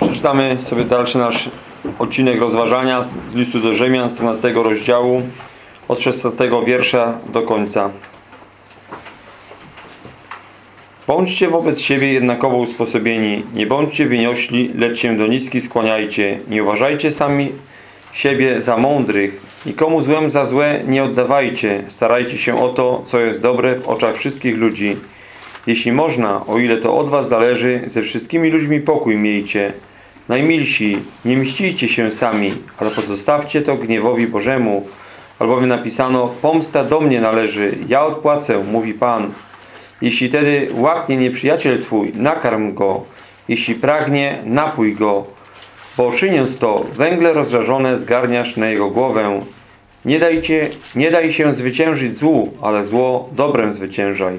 Przeczytamy sobie dalszy nasz odcinek rozważania z listu do Rzymian z 12 rozdziału od 16 wiersza do końca. Bądźcie wobec siebie jednakowo usposobieni, nie bądźcie wyniośli, lecz się do niski skłaniajcie. Nie uważajcie sami siebie za mądrych, nikomu złem za złe nie oddawajcie. Starajcie się o to, co jest dobre w oczach wszystkich ludzi. Jeśli można, o ile to od was zależy, ze wszystkimi ludźmi pokój miejcie. Najmilsi, nie mścicie się sami, ale pozostawcie to gniewowi Bożemu, albowiem napisano, pomsta do mnie należy, ja odpłacę, mówi Pan. Jeśli tedy łaknie nieprzyjaciel Twój, nakarm go, jeśli pragnie, napój go, bo czyniąc to, węgle rozżarzone zgarniasz na jego głowę. Nie, dajcie, nie daj się zwyciężyć złu, ale zło dobrem zwyciężaj.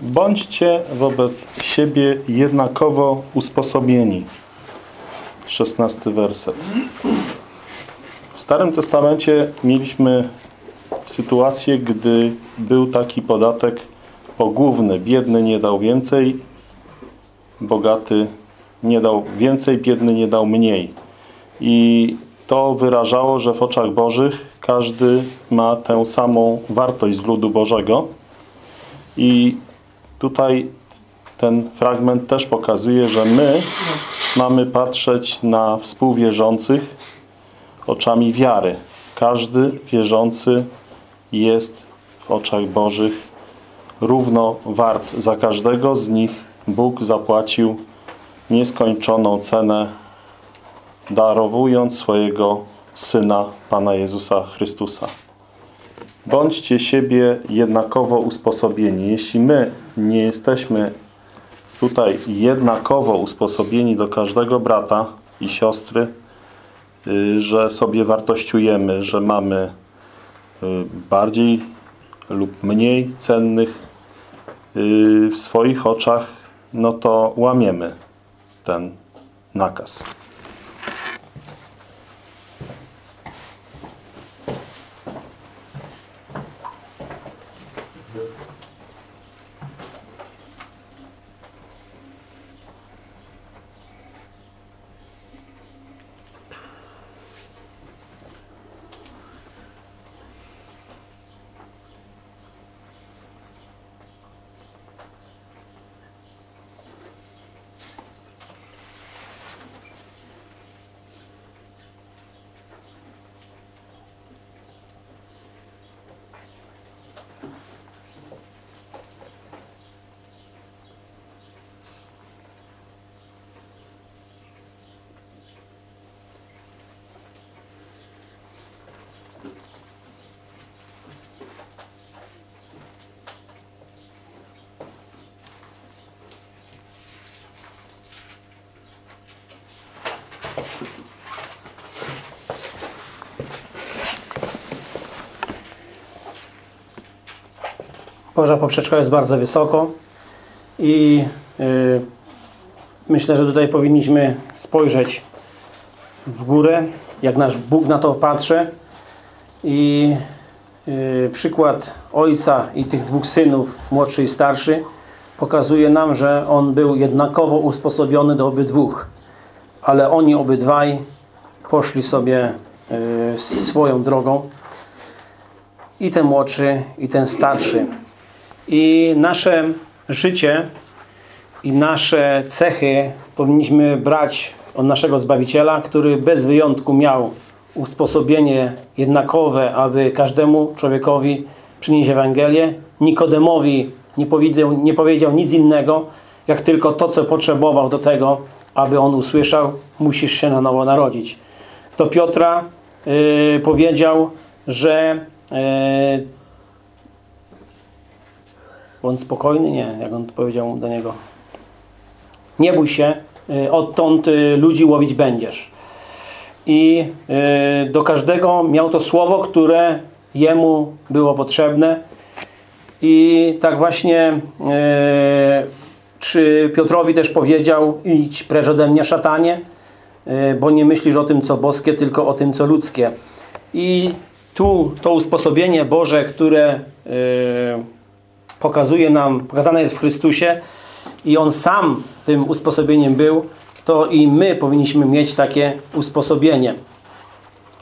Bądźcie wobec siebie jednakowo usposobieni. 16 werset. W Starym Testamencie mieliśmy sytuację, gdy był taki podatek pogłówny. Biedny nie dał więcej, bogaty nie dał więcej, biedny nie dał mniej. I to wyrażało, że w oczach Bożych każdy ma tę samą wartość z ludu Bożego. I tutaj ten fragment też pokazuje, że my mamy patrzeć na współwierzących oczami wiary. Każdy wierzący jest w oczach Bożych równo wart. Za każdego z nich Bóg zapłacił nieskończoną cenę, darowując swojego Syna, Pana Jezusa Chrystusa. Bądźcie siebie jednakowo usposobieni. Jeśli my nie jesteśmy tutaj jednakowo usposobieni do każdego brata i siostry, y, że sobie wartościujemy, że mamy y, bardziej lub mniej cennych y, w swoich oczach, no to łamiemy ten nakaz. Boża poprzeczka jest bardzo wysoko i y, myślę, że tutaj powinniśmy spojrzeć w górę, jak nasz Bóg na to patrzy. I y, przykład ojca i tych dwóch synów, młodszy i starszy, pokazuje nam, że on był jednakowo usposobiony do obydwóch, ale oni obydwaj poszli sobie y, swoją drogą i ten młodszy, i ten starszy. I nasze życie i nasze cechy powinniśmy brać od naszego Zbawiciela, który bez wyjątku miał usposobienie jednakowe, aby każdemu człowiekowi przynieść Ewangelię. Nikodemowi nie powiedział, nie powiedział nic innego, jak tylko to, co potrzebował do tego, aby on usłyszał, musisz się na nowo narodzić. Do Piotra y, powiedział, że y, Bądź spokojny? Nie, jak on powiedział do niego. Nie bój się, y, odtąd y, ludzi łowić będziesz. I y, do każdego miał to słowo, które jemu było potrzebne. I tak właśnie czy Piotrowi też powiedział idź precz ode mnie szatanie, bo nie myślisz o tym co boskie, tylko o tym co ludzkie. I tu to usposobienie Boże, które pokazuje nam, pokazane jest w Chrystusie i On sam tym usposobieniem był, to i my powinniśmy mieć takie usposobienie,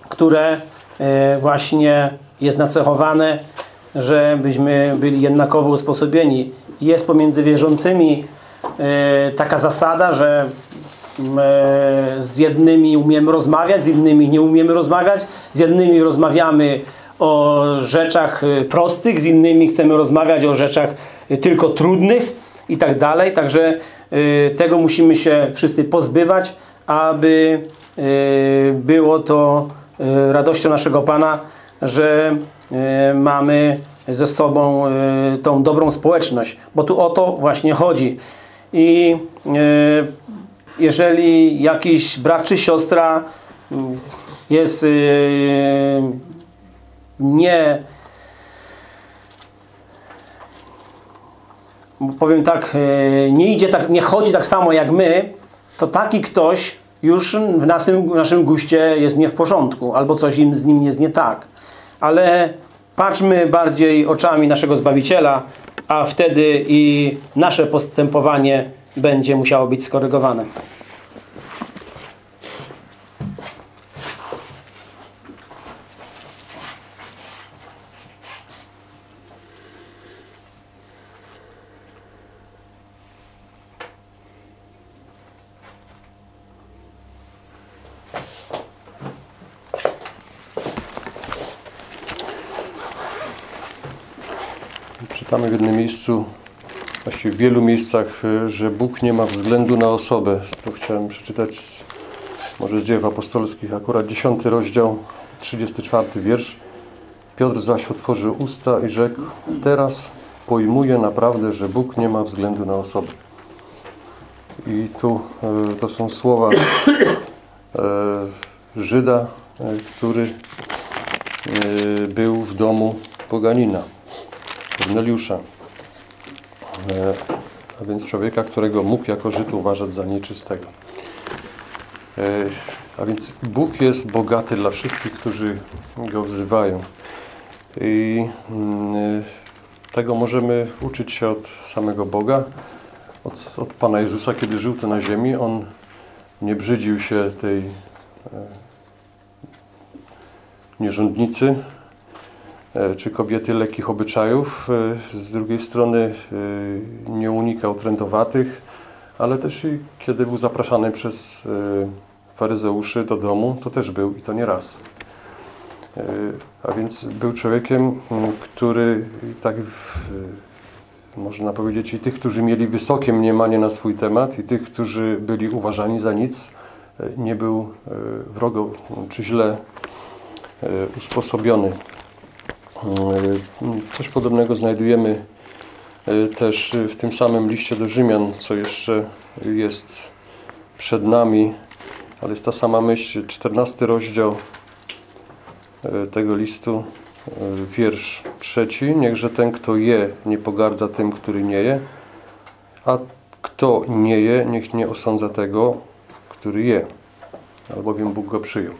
które e, właśnie jest nacechowane, żebyśmy byli jednakowo usposobieni. Jest pomiędzy wierzącymi e, taka zasada, że e, z jednymi umiemy rozmawiać, z innymi nie umiemy rozmawiać, z jednymi rozmawiamy o rzeczach y, prostych, z innymi chcemy rozmawiać o rzeczach tylko trudnych i tak dalej. Także tego musimy się wszyscy pozbywać, aby było to radością naszego Pana, że mamy ze sobą tą dobrą społeczność, bo tu o to właśnie chodzi. I jeżeli jakiś brat czy siostra jest nie powiem tak, e, nie idzie tak, nie chodzi tak samo jak my, to taki ktoś już w naszym, w naszym guście jest nie w porządku, albo coś im z nim jest nie tak. Ale patrzmy bardziej oczami naszego Zbawiciela, a wtedy i nasze postępowanie będzie musiało być skorygowane. Miejscu, właściwie w wielu miejscach, y, że Bóg nie ma względu na osobę. To chciałem przeczytać z, może z dzieł apostolskich, akurat 10 rozdział, 34 wiersz. Piotr zaś otworzył usta i rzekł, teraz pojmuję naprawdę, że Bóg nie ma względu na osobę. I tu y, to są słowa y, Żyda, który był w domu poganina. Korneliusza. E, a więc człowieka, którego mógł jako Żyd uważać za nieczystego. E, a więc Bóg jest bogaty dla wszystkich, którzy Go wzywają. I mm, tego możemy uczyć się od samego Boga, od, od Pana Jezusa, kiedy żył tu na ziemi. On nie brzydził się tej e, nierządnicy, E, czy kobiety lekkich obyczajów. E, z drugiej strony e, nie unikał trędowatych, ale też i kiedy był zapraszany przez faryzeuszy do domu, to też był i to nie raz. A więc był człowiekiem, który tak można powiedzieć i tych, którzy mieli wysokie mniemanie na swój temat i tych, którzy byli uważani za nic, nie był wrogo czy źle usposobiony. E, coś podobnego znajdujemy e, też w tym samym liście do Rzymian, co jeszcze jest przed nami, ale jest ta sama myśl, 14 rozdział e, tego listu, wiersz trzeci. Niechże ten, kto je, nie pogardza tym, który nie je, a kto nie je, niech nie osądza tego, który je, albowiem Bóg go przyjął.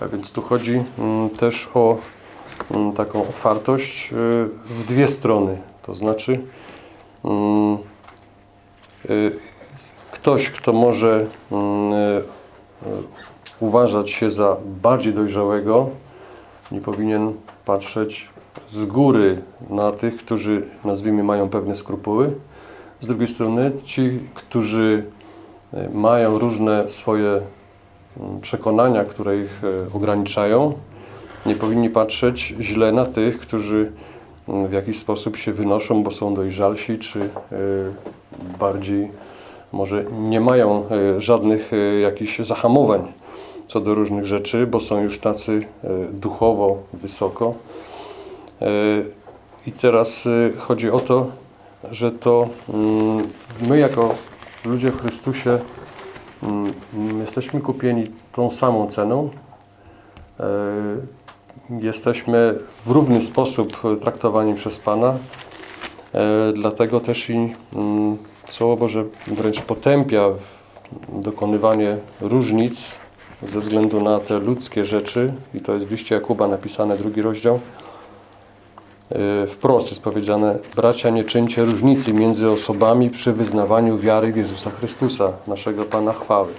A więc tu chodzi mm, też o taką otwartość y, w dwie strony. To znaczy mm, y, ktoś, kto może mm, y, uważać się za bardziej dojrzałego, nie powinien patrzeć z góry na tych, którzy nazwijmy mają pewne skrupuły. Z drugiej strony ci, którzy mają różne swoje mm, przekonania, które ich ograniczają, nie powinni patrzeć źle na tych, którzy mm, w jakiś sposób się wynoszą, bo są dojrzalsi, czy e, bardziej może nie mają e, żadnych e, jakichś zahamowań co do różnych rzeczy, bo są już tacy duchowo wysoko. I teraz chodzi o to, że to mm, my jako ludzie w Chrystusie mm, jesteśmy kupieni tą samą ceną. Jesteśmy w równy sposób traktowani przez Pana. E, Dlatego też i mm, Słowo Boże wręcz potępia dokonywanie różnic ze względu na te ludzkie rzeczy. I to jest w liście Jakuba napisane, drugi rozdział. E, Wprost jest powiedziane, bracia, nie czyńcie różnicy między osobami przy wyznawaniu wiary w Jezusa Chrystusa, naszego Pana chwały.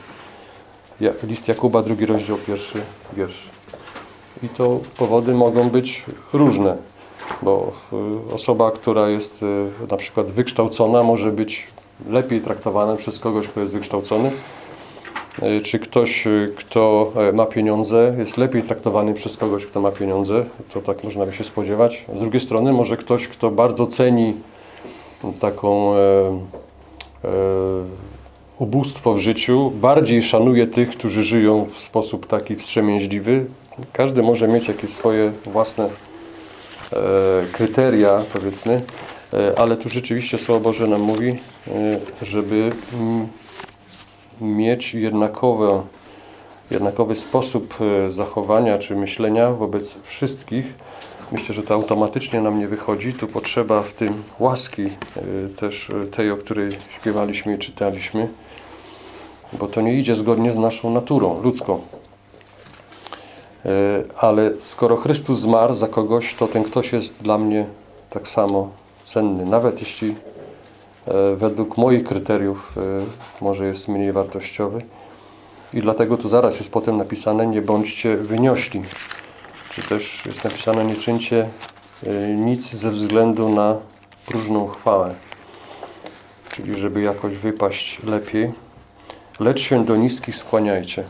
List Jakuba, drugi rozdział, pierwszy wiersz. I to powody mogą być różne, bo y, osoba, która jest y, na przykład wykształcona, może być lepiej traktowana przez kogoś, kto jest wykształcony, Y, czy ktoś, kto e, ma pieniądze, jest lepiej traktowany przez kogoś, kto ma pieniądze. To tak można by się spodziewać. Z drugiej strony może ktoś, kto bardzo ceni taką e, e, ubóstwo w życiu, bardziej szanuje tych, którzy żyją w sposób taki wstrzemięźliwy. Każdy może mieć jakieś swoje własne e, kryteria, powiedzmy, e, ale tu rzeczywiście Słowo Boże nam mówi, e, żeby mm, mieć jednakowe, jednakowy sposób zachowania czy myślenia wobec wszystkich. Myślę, że to automatycznie nam nie wychodzi. Tu potrzeba w tym łaski też tej, o której śpiewaliśmy i czytaliśmy, bo to nie idzie zgodnie z naszą naturą ludzką. E, Ale skoro Chrystus zmarł za kogoś, to ten ktoś jest dla mnie tak samo cenny, nawet jeśli e, według moich kryteriów e, może jest mniej wartościowy. I dlatego tu zaraz jest potem napisane nie bądźcie wyniośli. Czy też jest napisane nie czyńcie nic ze względu na próżną chwałę. Czyli żeby jakoś wypaść lepiej. Lecz się do niskich skłaniajcie.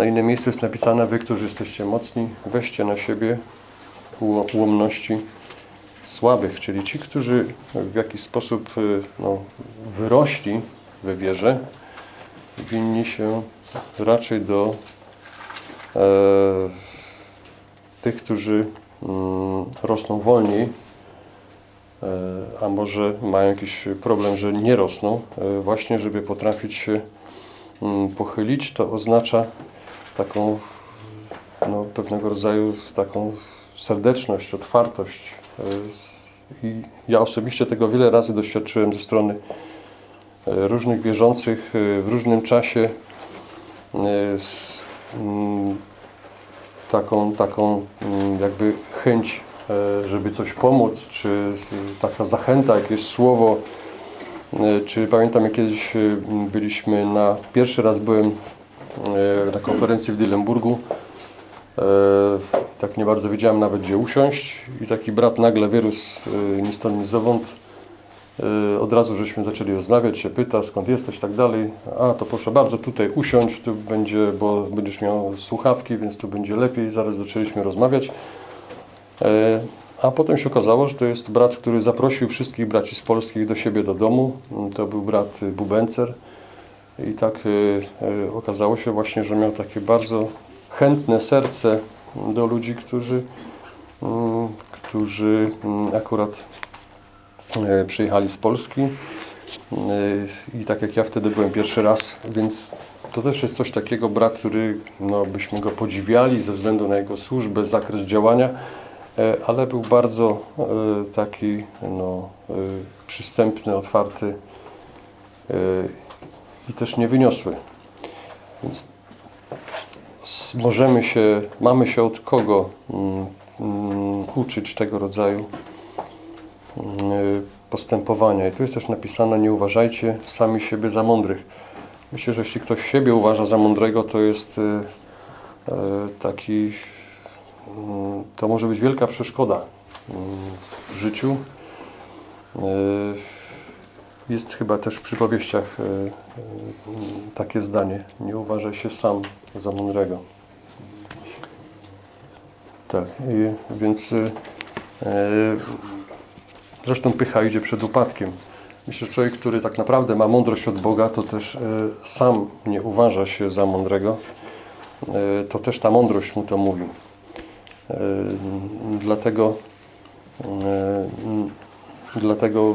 Na innym miejscu jest napisane, wy, którzy jesteście mocni, weźcie na siebie uło- ułomności słabych, czyli ci, którzy w jakiś sposób y, no, wyrośli we wierze, winni się raczej do e, tych, którzy mm, rosną wolniej, e, a może mają jakiś problem, że nie rosną, e, właśnie żeby potrafić się mm, pochylić, to oznacza taką no, pewnego rodzaju taką serdeczność, otwartość. E, I ja osobiście tego wiele razy doświadczyłem ze strony e, różnych wierzących e, w różnym czasie mm, taką, taką mm, jakby chęć, żeby coś pomóc, czy taka zachęta, jakieś słowo. Czy pamiętam, jak kiedyś byliśmy na, pierwszy raz byłem na konferencji w Dylenburgu. E, Tak nie bardzo wiedziałem nawet gdzie usiąść i taki brat nagle e, ni stąd ni zowąd. E, Od razu żeśmy zaczęli rozmawiać, się pyta skąd jesteś tak dalej. A to proszę bardzo tutaj usiąść, tu będzie, bo będziesz miał słuchawki, więc tu będzie lepiej. Zaraz zaczęliśmy rozmawiać. E, A potem się okazało, że to jest brat, który zaprosił wszystkich braci z Polskich do siebie do domu. To był brat Bubencer. I tak y, y, okazało się właśnie, że miał takie bardzo chętne serce do ludzi, którzy, mm, którzy mm, akurat e, przyjechali z Polski. I tak jak ja wtedy byłem pierwszy raz, więc to też jest coś takiego, brat, który no, byśmy go podziwiali ze względu na jego służbę, zakres działania, ale był bardzo taki no, przystępny, otwarty i też niewyniosły. Więc s- możemy się, mamy się od kogo mm, mm, uczyć tego rodzaju mm, postępowania. I tu jest też napisane, nie uważajcie sami siebie za mądrych. Myślę, że jeśli ktoś siebie uważa za mądrego, to jest e, e, taki, to może być wielka przeszkoda w życiu. Jest chyba też w przypowieściach e, e, takie zdanie, nie uważaj się sam za mądrego. Tak, i, więc e, Zresztą pycha idzie przed upadkiem. Myślę, że człowiek, który tak naprawdę ma mądrość od Boga, to też sam nie uważa się za mądrego. To też ta mądrość mu to mówi. Dlatego, dlatego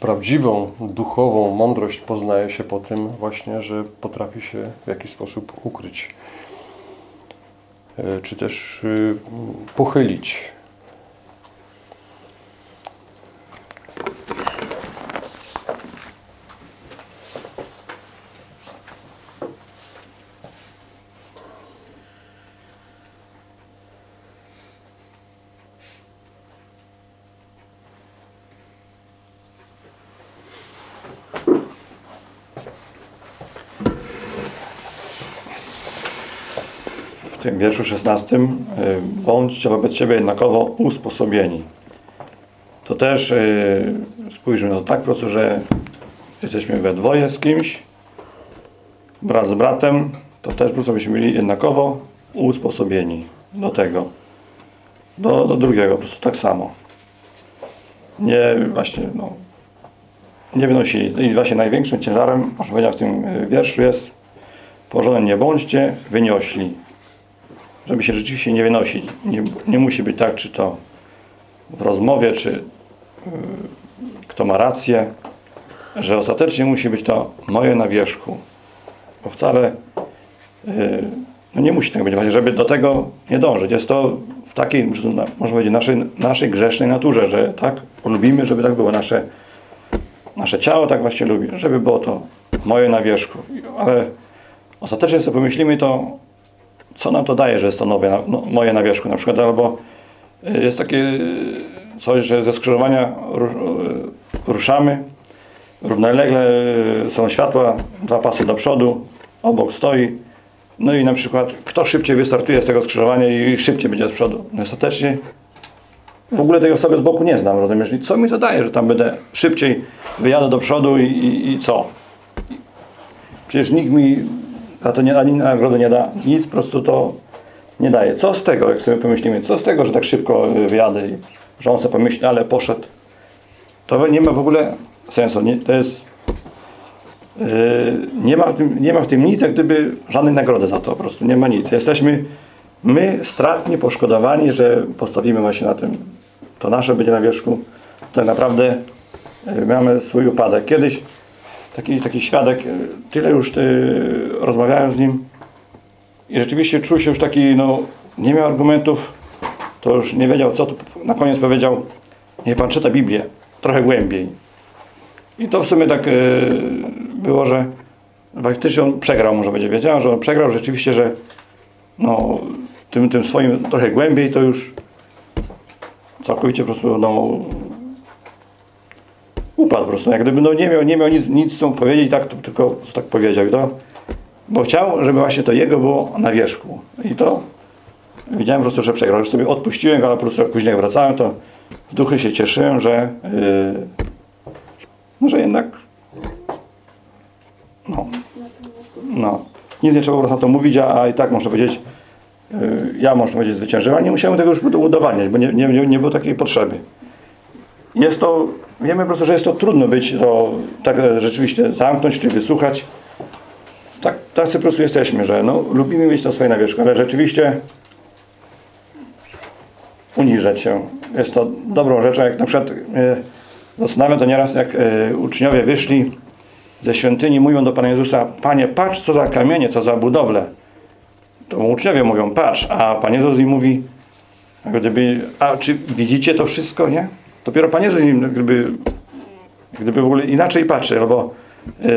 prawdziwą, duchową mądrość poznaje się po tym właśnie, że potrafi się w jakiś sposób ukryć. E, czy też e, pochylić wierszu 16 y, bądźcie wobec siebie jednakowo usposobieni. To też y, spójrzmy na to tak po prostu, że jesteśmy we dwoje z kimś, brat z bratem, to też po prostu byśmy byli jednakowo usposobieni do tego, do, do drugiego, po prostu tak samo. Nie właśnie, no, nie wynosili. I właśnie największym ciężarem, można powiedzieć, w tym y, wierszu jest położone nie bądźcie wyniośli żeby się rzeczywiście nie wynosić. Nie, nie musi być tak, czy to w rozmowie, czy y, kto ma rację, że ostatecznie musi być to moje na wierzchu. Bo wcale y, no nie musi tak być, właśnie, żeby do tego nie dążyć. Jest to w takiej, można powiedzieć, naszej, naszej grzesznej naturze, że tak lubimy, żeby tak było. Nasze, nasze ciało tak właśnie lubi, żeby było to moje na wierzchu. Ale ostatecznie sobie pomyślimy to co nam to daje, że jest to nowe, no, moje na wierzchu na przykład, albo y, jest takie y, coś, że ze skrzyżowania y, ruszamy, równolegle są światła, dwa pasy do przodu, obok stoi, no i na przykład kto szybciej wystartuje z tego skrzyżowania i szybciej będzie z przodu. No ostatecznie w ogóle tej osoby z boku nie znam, rozumiesz? I co mi to daje, że tam będę szybciej wyjadę do przodu i, i, i co? Przecież nikt mi za to nie, ani nagrody nie da, nic po prostu to nie daje. Co z tego, jak sobie pomyślimy, co z tego, że tak szybko y, wyjadę i że on sobie pomyśli, ale poszedł. To nie ma w ogóle sensu. Nie, to jest yy, nie, ma w tym, nie ma w tym nic, jak gdyby żadnej nagrody za to po prostu. Nie ma nic. Jesteśmy my stratnie poszkodowani, że postawimy właśnie na tym. To nasze będzie na wierzchu. Tak naprawdę yy, mamy swój upadek. Kiedyś taki, taki świadek, y, tyle już y, rozmawiałem z nim. I rzeczywiście czuł się już taki, no, nie miał argumentów, to już nie wiedział co, to na koniec powiedział, niech pan czyta Biblię trochę głębiej. I to w sumie tak y, było, że faktycznie on przegrał, może będzie wiedział, że on przegrał. Rzeczywiście, że no, tym, tym swoim trochę głębiej to już całkowicie po prostu no, upadł po prostu. Jak gdyby no, nie miał, nie miał nic, nic co powiedzieć, tak, tylko tak powiedział. To, bo chciał, żeby właśnie to jego było na wierzchu. I to widziałem po prostu, że przegrał. Już sobie odpuściłem go, ale po prostu jak później wracałem, to w duchy się cieszyłem, że yy, że jednak no, no, nic nie trzeba po prostu na to mówić, a, i tak można powiedzieć, yy, ja można powiedzieć zwyciężyłem, nie musiałem tego już udowadniać, bo nie, nie, nie było takiej potrzeby. Jest to, wiemy po prostu, że jest to trudno być, to tak rzeczywiście zamknąć czy wysłuchać. Tak, tacy po prostu jesteśmy, że no, lubimy mieć to swoje na wierzchu, ale rzeczywiście uniżać się jest to dobrą rzeczą, jak na przykład e, Zastanawia to nieraz, jak e, uczniowie wyszli ze świątyni, mówią do Pana Jezusa, Panie, patrz co za kamienie, co za budowlę. To uczniowie mówią, patrz, a Pan Jezus im mówi, gdyby, a czy widzicie to wszystko, nie? Dopiero Pan Jezus im gdyby, gdyby w ogóle inaczej patrzy, albo e,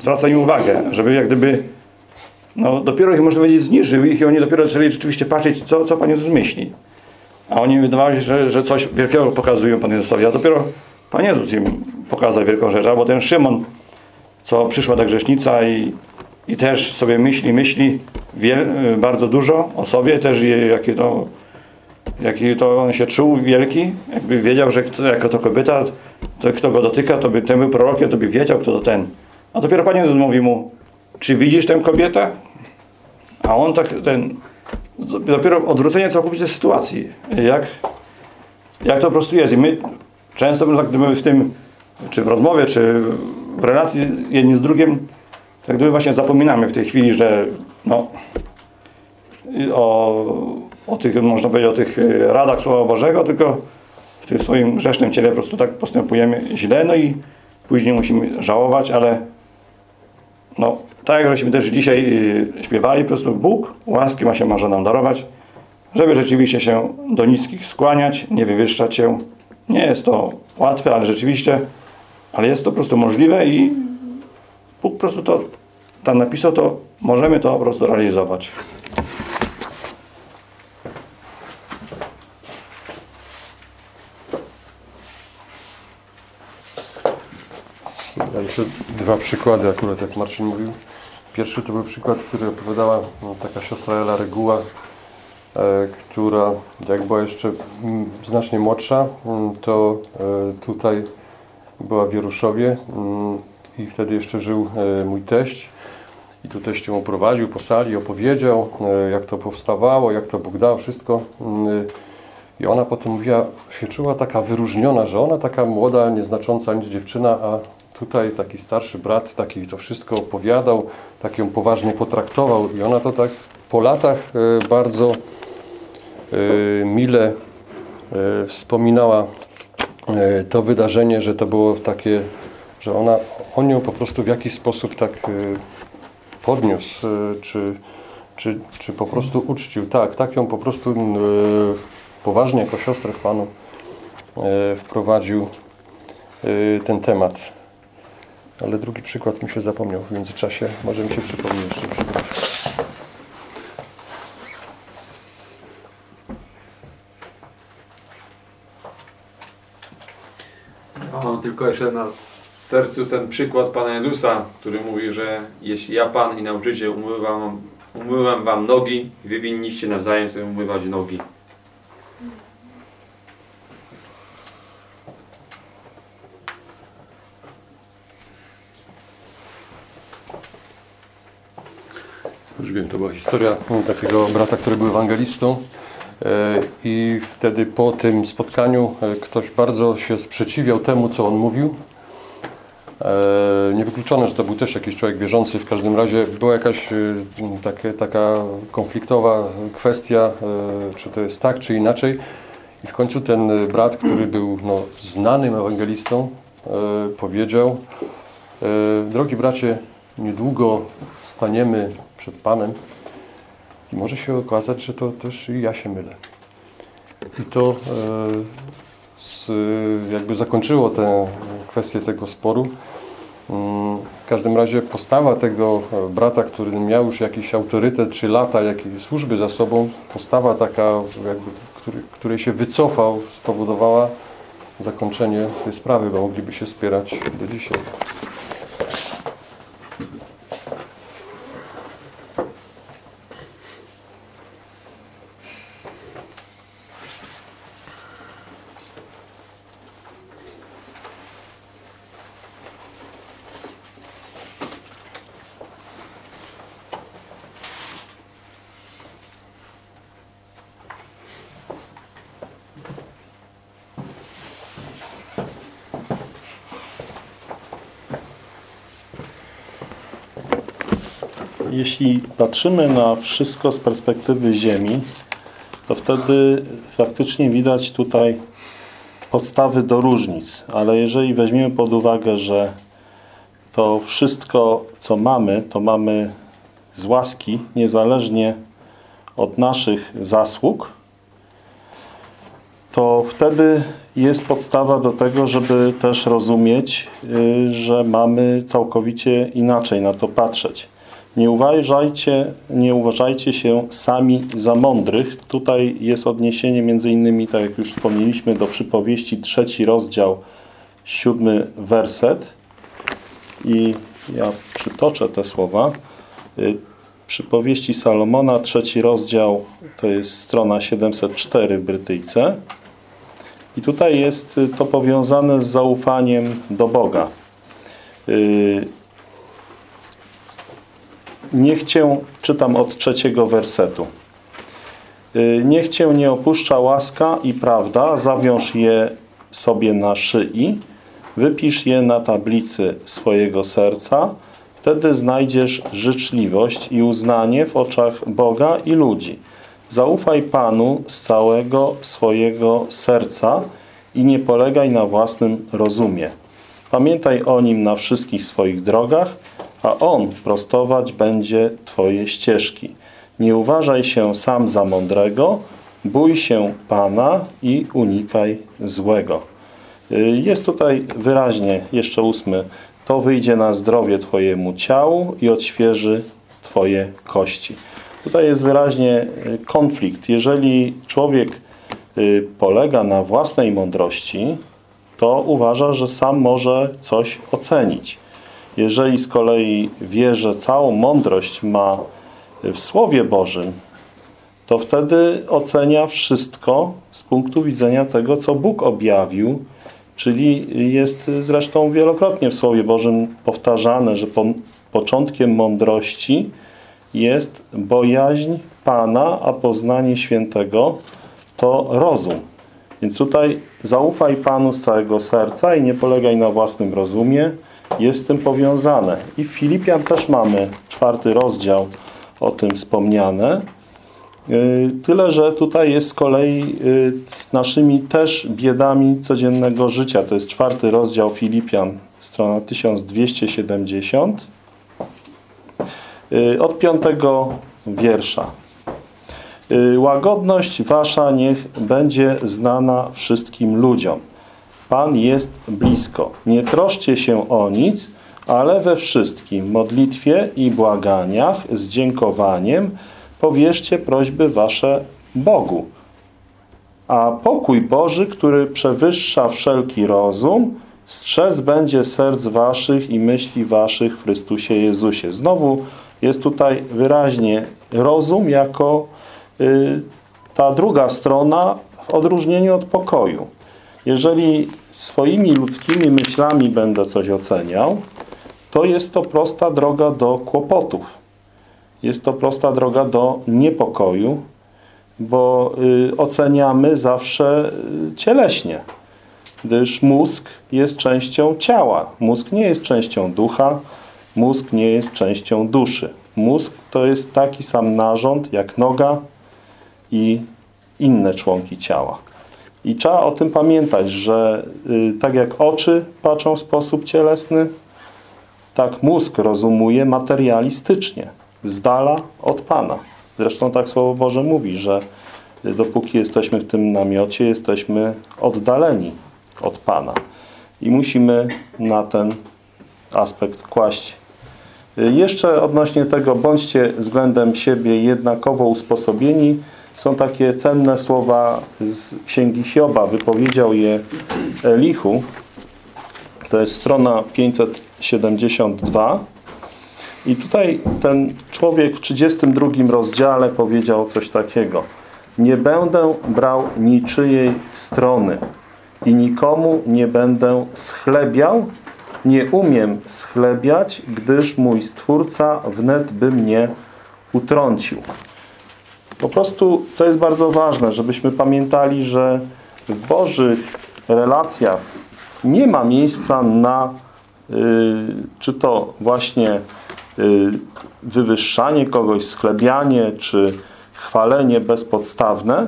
zwraca im uwagę, żeby jak gdyby no dopiero ich można powiedzieć zniżył ich i oni dopiero zaczęli rzeczywiście patrzeć, co, co Pan Jezus myśli. A oni wydawało się, że, że coś wielkiego pokazują Panu Jezusowi, a dopiero Pan Jezus im pokazał wielką rzecz, albo ten Szymon, co przyszła ta grzesznica i, i też sobie myśli, myśli wie, bardzo dużo o sobie, też je, jakie to, jaki to on się czuł wielki, jakby wiedział, że kto, jako to kobieta, to kto go dotyka, to by ten był prorokiem, to by wiedział, kto to ten. A dopiero Pan Jezus mówi mu, czy widzisz tę kobietę? A on tak, ten, dopiero odwrócenie całkowite sytuacji. Jak, jak to po prostu jest. I my często tak gdyby w tym, czy w rozmowie, czy w relacji jednym z drugim, tak gdyby właśnie zapominamy w tej chwili, że no, o, o tych, można powiedzieć, o tych e, radach Słowa Bożego, tylko w tym swoim grzesznym ciele po prostu tak postępujemy źle, no i później musimy żałować, ale no, tak jak żeśmy też dzisiaj y, śpiewali, po prostu Bóg łaski ma się może nam darować, żeby rzeczywiście się do niskich skłaniać, nie wywyższać się. Nie jest to łatwe, ale rzeczywiście, ale jest to po prostu możliwe i Bóg po prostu to tam napisał, to możemy to po prostu realizować. Ja jeszcze dwa przykłady akurat, jak Marcin mówił. Pierwszy to był przykład, który opowiadała no, taka siostra Ela Reguła, e, która jak była jeszcze mm, znacznie młodsza, mm, to e, tutaj była w Wieruszowie mm, i wtedy jeszcze żył e, mój teść. I tu teść ją prowadził po sali, opowiedział, jak to powstawało, jak to Bóg dał, wszystko. I ona potem mówiła, się czuła taka wyróżniona, że ona taka młoda, nieznacząca nic dziewczyna, a tutaj taki starszy brat, taki to wszystko opowiadał, tak ją poważnie potraktował i ona to tak po latach e, bardzo e, mile e, wspominała to wydarzenie, że to było takie, że ona, on ją po prostu w jakiś sposób tak podniósł, czy, czy, czy po prostu uczcił. Tak, tak ją po prostu poważnie jako siostrę w Panu wprowadził ten temat. Ale drugi przykład mi się zapomniał w międzyczasie. Może mi się przypomni jeszcze przykład. Ja mam tylko jeszcze na sercu ten przykład Pana Jezusa, który mówi, że jeśli ja Pan i nauczyciel umywam, umyłem wam nogi, wy winniście nawzajem sobie umywać nogi. Już wiem, to była historia takiego brata, który był ewangelistą. E, I wtedy po tym spotkaniu e, ktoś bardzo się sprzeciwiał temu, co on mówił. E, Niewykluczone, że to był też jakiś człowiek wierzący. W każdym razie była jakaś takie, taka konfliktowa kwestia, czy to jest tak, czy inaczej. I w końcu ten brat, który był no, znanym ewangelistą, powiedział: Drogi bracie, niedługo staniemy przed Panem i może się okazać, że to też i ja się mylę. I to e, z, jakby zakończyło tę kwestię tego sporu. Mm, W każdym razie postawa tego e, brata, który miał już jakiś autorytet czy lata jakiejś służby za sobą, postawa taka, jakby, który, której się wycofał, spowodowała zakończenie tej sprawy, bo mogliby się spierać do dzisiaj. Jeśli patrzymy na wszystko z perspektywy Ziemi, to wtedy faktycznie widać tutaj podstawy do różnic, ale jeżeli weźmiemy pod uwagę, że to wszystko, co mamy, to mamy z łaski, niezależnie od naszych zasług, to wtedy jest podstawa do tego, żeby też rozumieć, y, że mamy całkowicie inaczej na to patrzeć. Nie uważajcie, nie uważajcie się sami za mądrych. Tutaj jest odniesienie między innymi, tak jak już wspomnieliśmy, do przypowieści trzeci rozdział, siódmy werset. I ja przytoczę te słowa. Y, Przypowieści Salomona, trzeci rozdział, to jest strona 704 w Brytyjce. I tutaj jest y, to powiązane z zaufaniem do Boga. Niech Cię, czytam od trzeciego wersetu. Y, Niech Cię nie opuszcza łaska i prawda, zawiąż je sobie na szyi, wypisz je na tablicy swojego serca, wtedy znajdziesz życzliwość i uznanie w oczach Boga i ludzi. Zaufaj Panu z całego swojego serca i nie polegaj na własnym rozumie. Pamiętaj o Nim na wszystkich swoich drogach, a On prostować będzie Twoje ścieżki. Nie uważaj się sam za mądrego, bój się Pana i unikaj złego. Y, Jest tutaj wyraźnie, jeszcze ósmy, to wyjdzie na zdrowie Twojemu ciału i odświeży Twoje kości. Tutaj jest wyraźnie y, konflikt. Jeżeli człowiek y, polega na własnej mądrości, to uważa, że sam może coś ocenić. Jeżeli z kolei wie, że całą mądrość ma w Słowie Bożym, to wtedy ocenia wszystko z punktu widzenia tego, co Bóg objawił, czyli jest zresztą wielokrotnie w Słowie Bożym powtarzane, że po, początkiem mądrości jest bojaźń Pana, a poznanie świętego to rozum. Więc tutaj zaufaj Panu z całego serca i nie polegaj na własnym rozumie. Jest z tym powiązane. I w Filipian też mamy czwarty rozdział o tym wspomniane. Yy, Tyle, że tutaj jest z kolei yy, z naszymi też biedami codziennego życia. To jest czwarty rozdział Filipian, strona 1270. Yy, Od piątego wiersza. Y, Łagodność wasza niech będzie znana wszystkim ludziom. Pan jest blisko. Nie troszcie się o nic, ale we wszystkim modlitwie i błaganiach z dziękowaniem powierzcie prośby wasze Bogu. A pokój Boży, który przewyższa wszelki rozum, strzec będzie serc waszych i myśli waszych w Chrystusie Jezusie. Znowu jest tutaj wyraźnie rozum jako y, ta druga strona w odróżnieniu od pokoju. Jeżeli swoimi ludzkimi myślami będę coś oceniał, to jest to prosta droga do kłopotów. Jest to prosta droga do niepokoju, bo y, oceniamy zawsze y, cieleśnie, gdyż mózg jest częścią ciała. Mózg nie jest częścią ducha, mózg nie jest częścią duszy. Mózg to jest taki sam narząd jak noga i inne członki ciała. I trzeba o tym pamiętać, że y, tak jak oczy patrzą w sposób cielesny, tak mózg rozumuje materialistycznie, z dala od Pana. Zresztą tak Słowo Boże mówi, że y, dopóki jesteśmy w tym namiocie, jesteśmy oddaleni od Pana. I musimy na ten aspekt kłaść. Y, Jeszcze odnośnie tego, bądźcie względem siebie jednakowo usposobieni, są takie cenne słowa z Księgi Hioba. Wypowiedział je Elichu. To jest strona 572. I tutaj ten człowiek w 32 rozdziale powiedział coś takiego. Nie będę brał niczyjej strony i nikomu nie będę schlebiał. Nie umiem schlebiać, gdyż mój Stwórca wnet by mnie utrącił. Po prostu to jest bardzo ważne, żebyśmy pamiętali, że w Bożych relacjach nie ma miejsca na y, czy to właśnie y, wywyższanie kogoś, sklebianie, czy chwalenie bezpodstawne.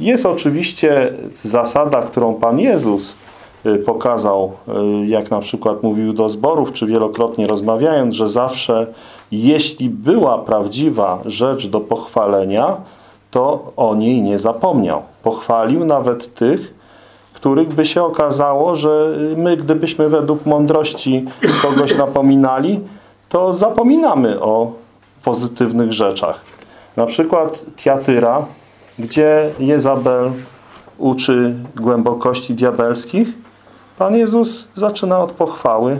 Jest oczywiście zasada, którą Pan Jezus y, pokazał, y, jak na przykład mówił do zborów, czy wielokrotnie rozmawiając, że zawsze jeśli była prawdziwa rzecz do pochwalenia, to o niej nie zapomniał. Pochwalił nawet tych, których by się okazało, że my, gdybyśmy według mądrości kogoś napominali, to zapominamy o pozytywnych rzeczach. Na przykład Tiatyra, gdzie Jezabel uczy głębokości diabelskich, Pan Jezus zaczyna od pochwały,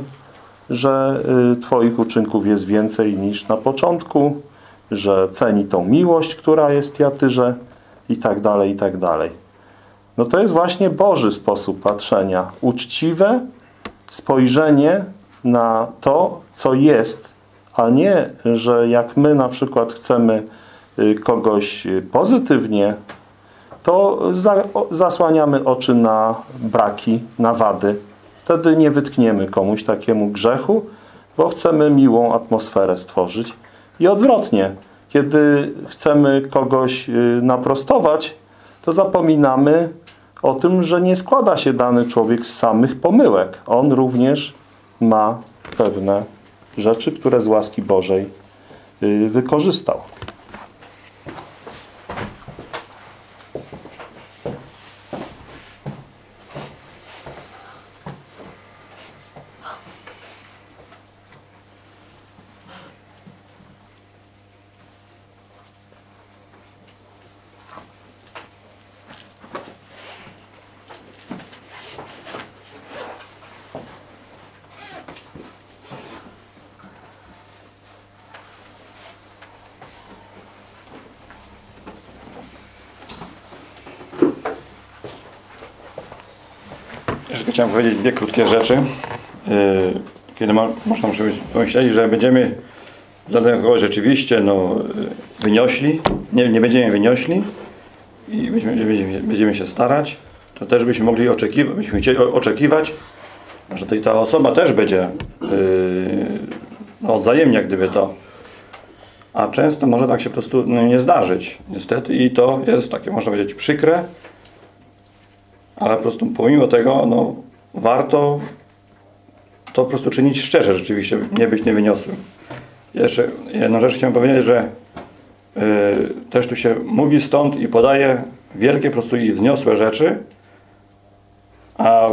że y, Twoich uczynków jest więcej niż na początku, że ceni tą miłość, która jest w Tiatyrze i tak dalej, i tak dalej. No to jest właśnie Boży sposób patrzenia. Uczciwe spojrzenie na to, co jest, a nie, że jak my na przykład chcemy y, kogoś y, pozytywnie, to zasłaniamy oczy na braki, na wady. Wtedy nie wytkniemy komuś takiemu grzechu, bo chcemy miłą atmosferę stworzyć. I odwrotnie, kiedy chcemy kogoś y, naprostować, to zapominamy o tym, że nie składa się dany człowiek z samych pomyłek. On również ma pewne rzeczy, które z łaski Bożej y, wykorzystał. Jeszcze chciałem powiedzieć dwie krótkie rzeczy. Yy, Kiedy mo- można pomyśleć, że będziemy dla kogoś rzeczywiście no, yy, wyniośli, nie, nie będziemy wyniośli i będziemy, będziemy, będziemy się starać, to też byśmy mogli oczekiwać, byśmy chcieli oczekiwać, że i ta osoba też będzie yy, no, gdyby to. A często może tak się po prostu no, nie zdarzyć, niestety, i to jest takie, można powiedzieć, przykre, ale po prostu pomimo tego, no, warto to po prostu czynić szczerze rzeczywiście, nie być niewyniosłym. Jeszcze jedną rzecz chciałem powiedzieć, że yy, też tu się mówi stąd i podaje wielkie po prostu i wzniosłe rzeczy, a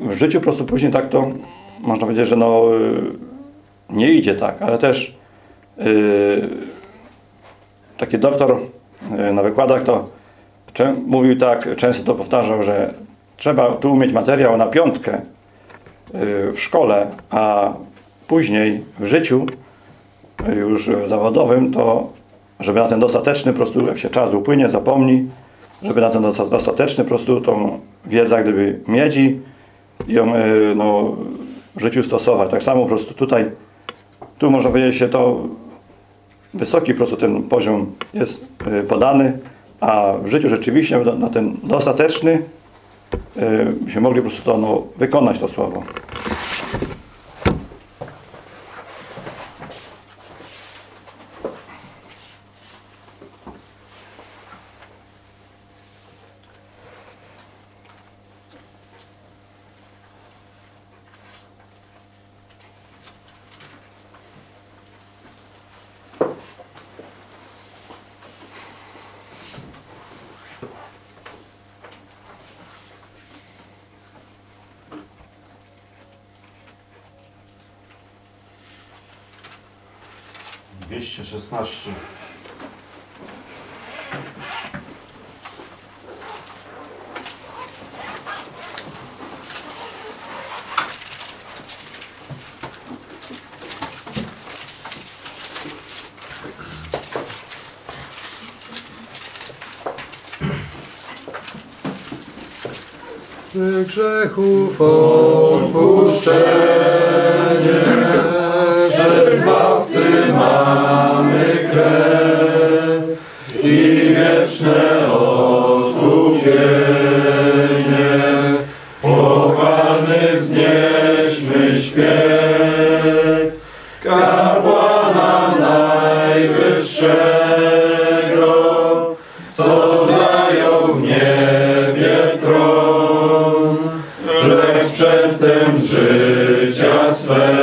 w życiu po prostu później tak to można powiedzieć, że no yy, nie idzie tak, ale też yy, taki doktor na wykładach to Mówił tak, często to powtarzał, że trzeba tu umieć materiał na piątkę y, w szkole, a później w życiu y, już zawodowym, to żeby na ten dostateczny po prostu, jak się czas upłynie, zapomni, żeby na ten dosta- dostateczny po prostu tą wiedzę gdyby miedzi ją y, no, w życiu stosować. Tak samo po prostu tutaj, tu można powiedzieć się to wysoki po prostu ten poziom jest podany, a w życiu rzeczywiście na- ten dostateczny byśmy mogli po prostu to no, wykonać to słowo. Dwieście szesnaście. Grzechów odpuszczenie, mamy krew i wieczne odkupienie. Pochwalny wznieśmy śpiew kapłana najwyższego, co zajął w niebie tron, lecz przedtem życia swego.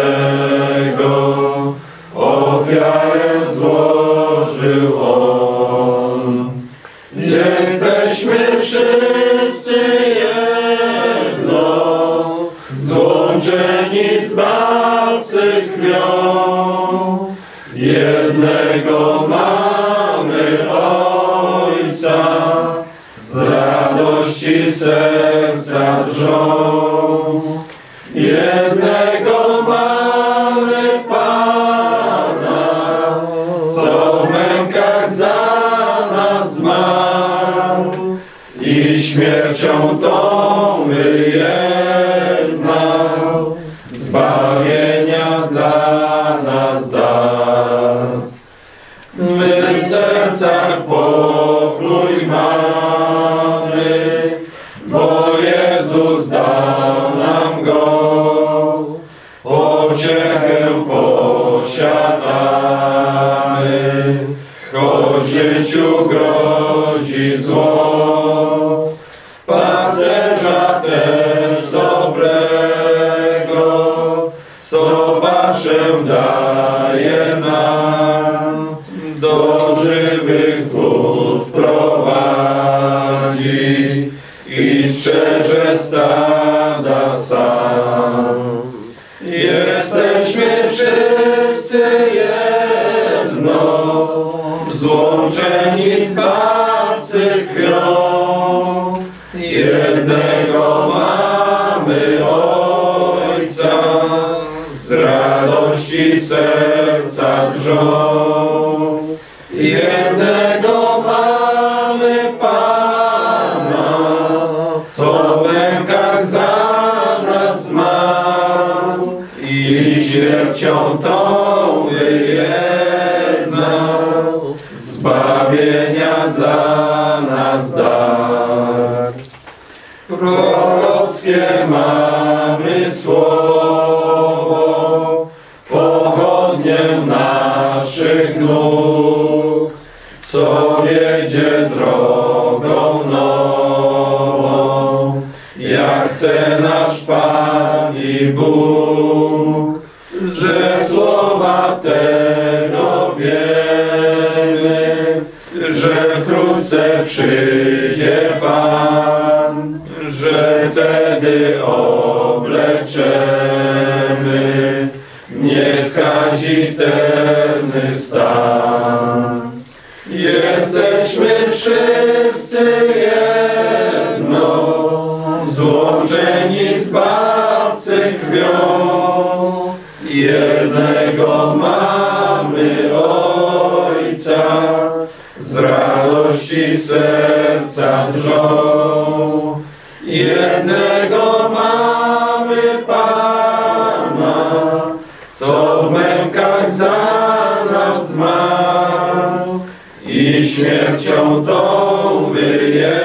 Daje nam, do żywych wód prowadzi i strzeże stada sam. Jesteśmy wszyscy jedno, złączeni Zbawcy śmiercią tą wyjednał, zbawienia dla nas dar. Prorockie mamy słowo, pochodniem naszych nóg, co wiedzie drogą nową, jak chce nasz Pan i Bóg, przyjdzie Pan, że wtedy obleczemy nieskazitelny stan. Jesteśmy wszyscy jedno, złączeni Zbawcy krwią. Jednego mamy Ojca, radości serca drżą. Jednego mamy Pana, co w mękach za nas zmarł i śmiercią tą wyjednał,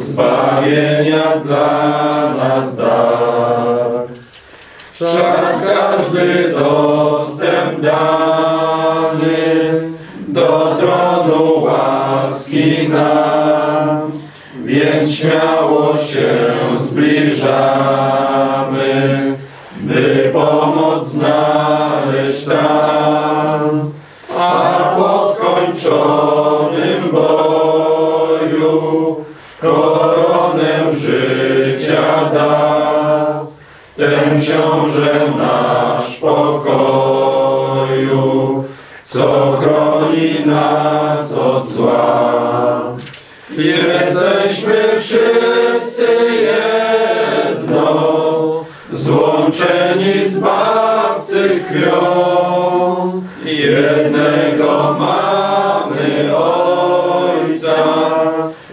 zbawienia dla nas dar. Czas każdy dostęp dany więc śmiało się zbliżamy, by pomoc znaleźć tam. A po skończonym boju koronę życia da ten książę nasz pokoju, co chroni nas od zła. Jesteśmy wszyscy jedno, złączeni Zbawcy krwią. Jednego mamy Ojca,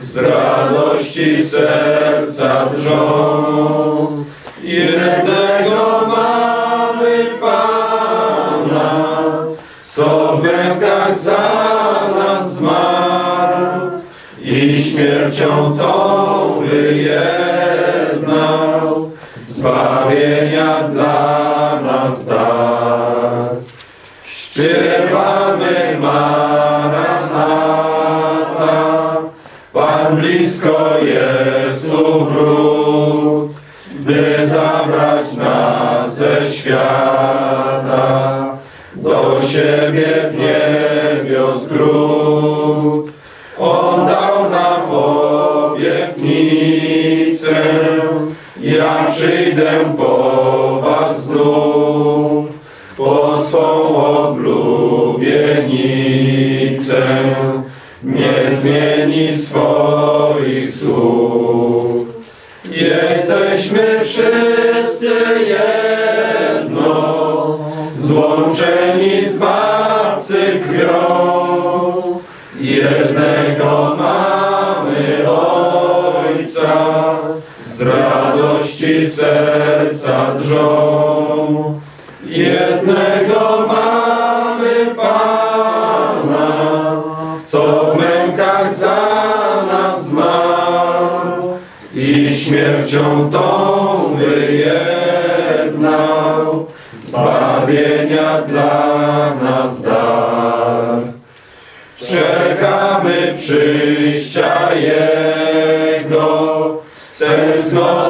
z radości serca drżą. Śmiercią tą wyjednał, zbawienia dla nas dar. Śpiewamy Maranata, Pan blisko jest tu wrót, by zabrać nas ze świata, do siebie w niebios. Ja przyjdę po was znów, po swą oblubienicę, nie zmieni swoich słów. Jesteśmy wszyscy jedno, złączeni Zbawcy krwią. Jednego mamy radości serca drżą. Jednego mamy Pana, co w mękach za nas zmarł i śmiercią tą wyjednał zbawienia dla nas dar. Czekamy przyjścia Jego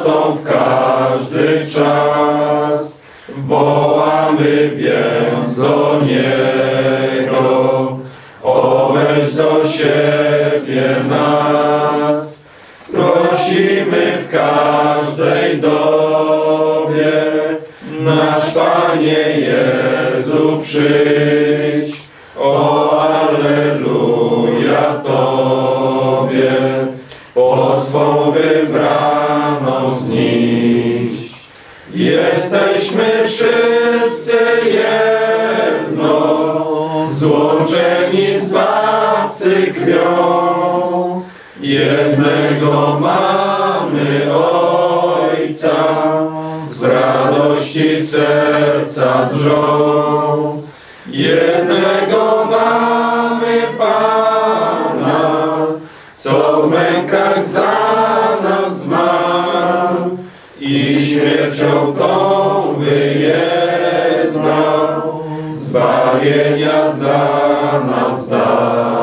w każdy czas. Wołamy więc do Niego, oweź do siebie nas. Prosimy w każdej dobie, nasz Panie Jezu przyjdź. Jesteśmy wszyscy jedno, złączeni Zbawcy krwią. Jednego mamy Ojca, z radości serca drżą. Jednego tą wyjednał zbawienia dla nas dar.